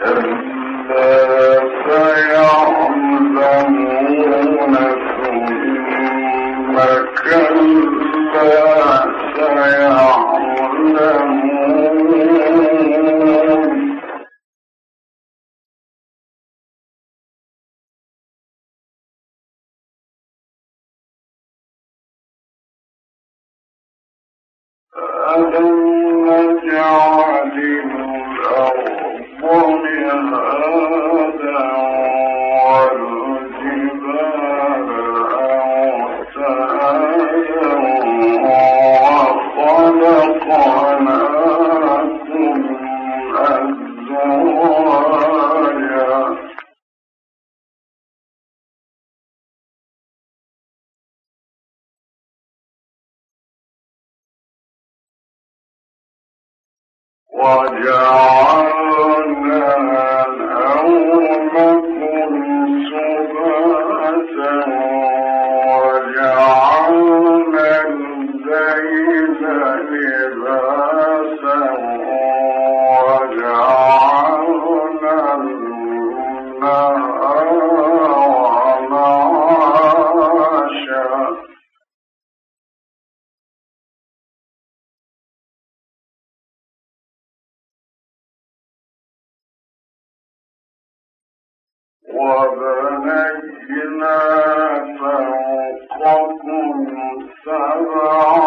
ألم 我家。الله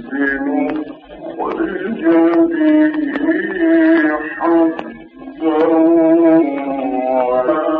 إن يوم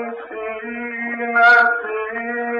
السابقين فيه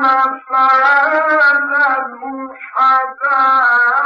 مفازا حدائق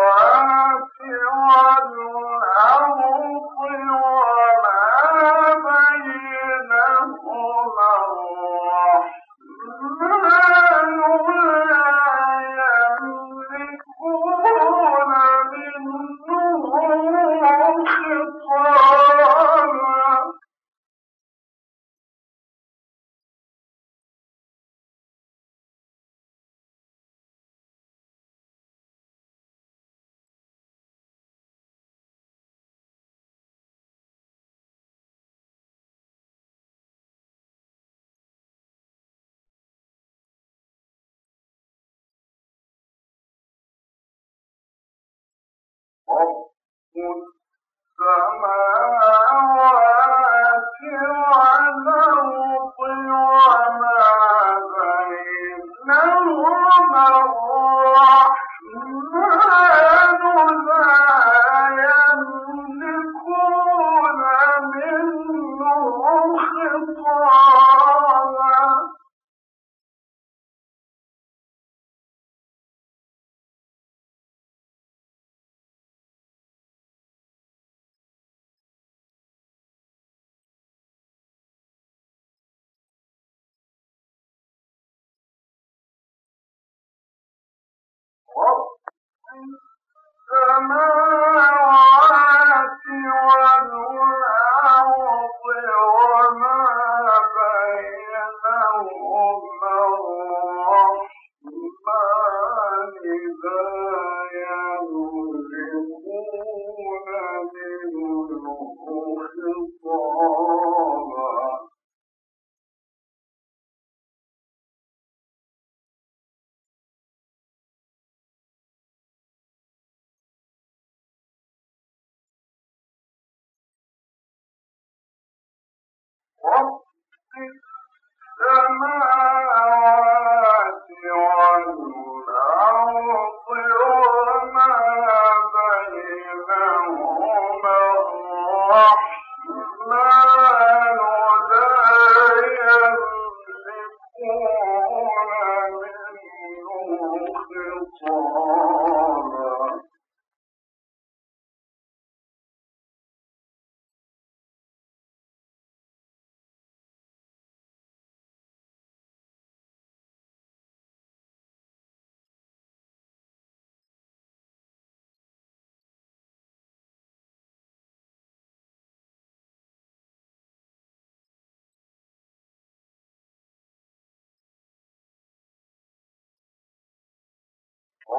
يسمعون فيها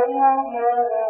يوم يقول الملائكة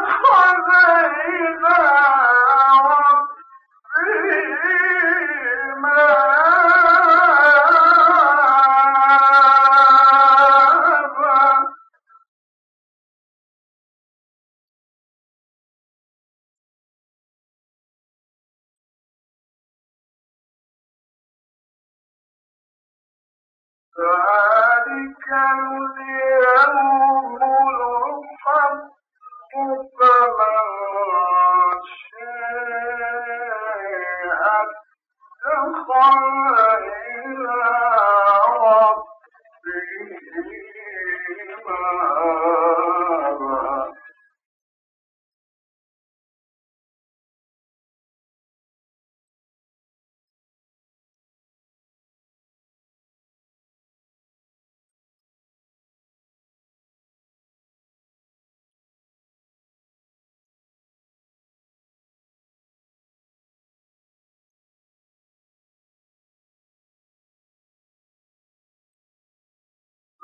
宽的儿子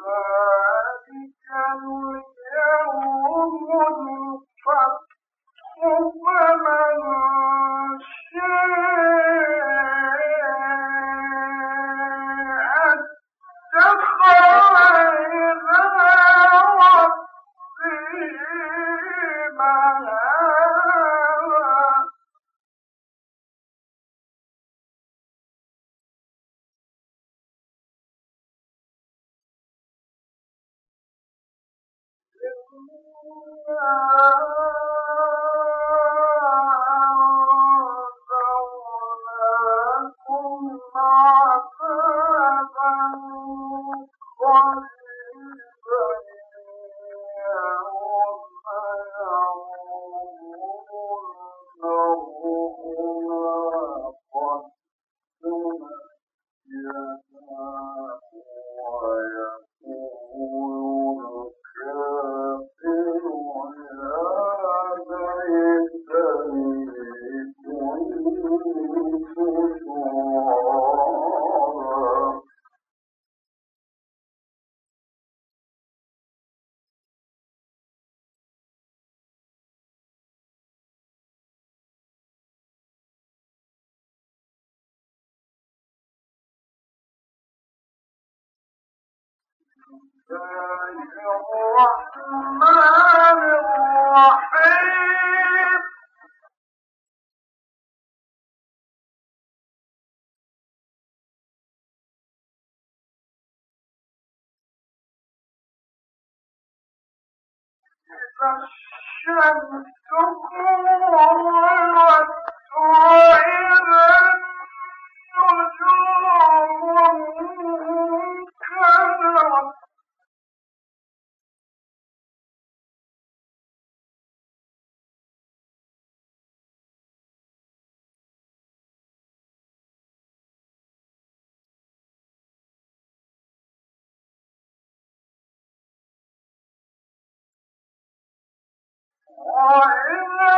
ذلك اليوم الحق فمن Oh. النجوم كانت وإلى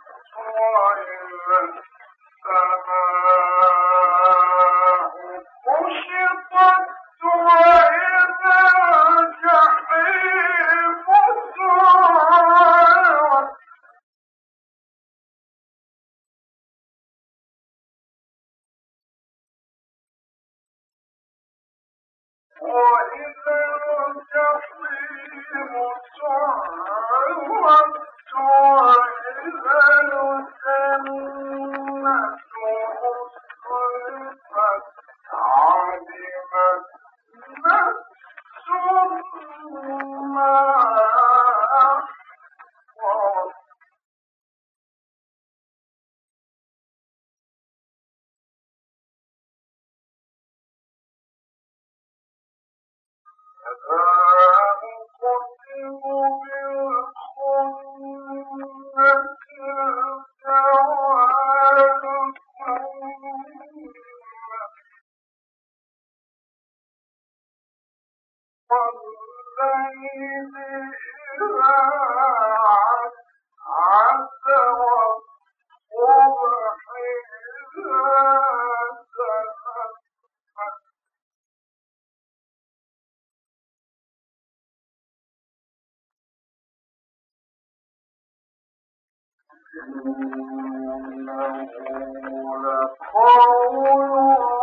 فمن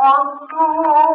Thank you.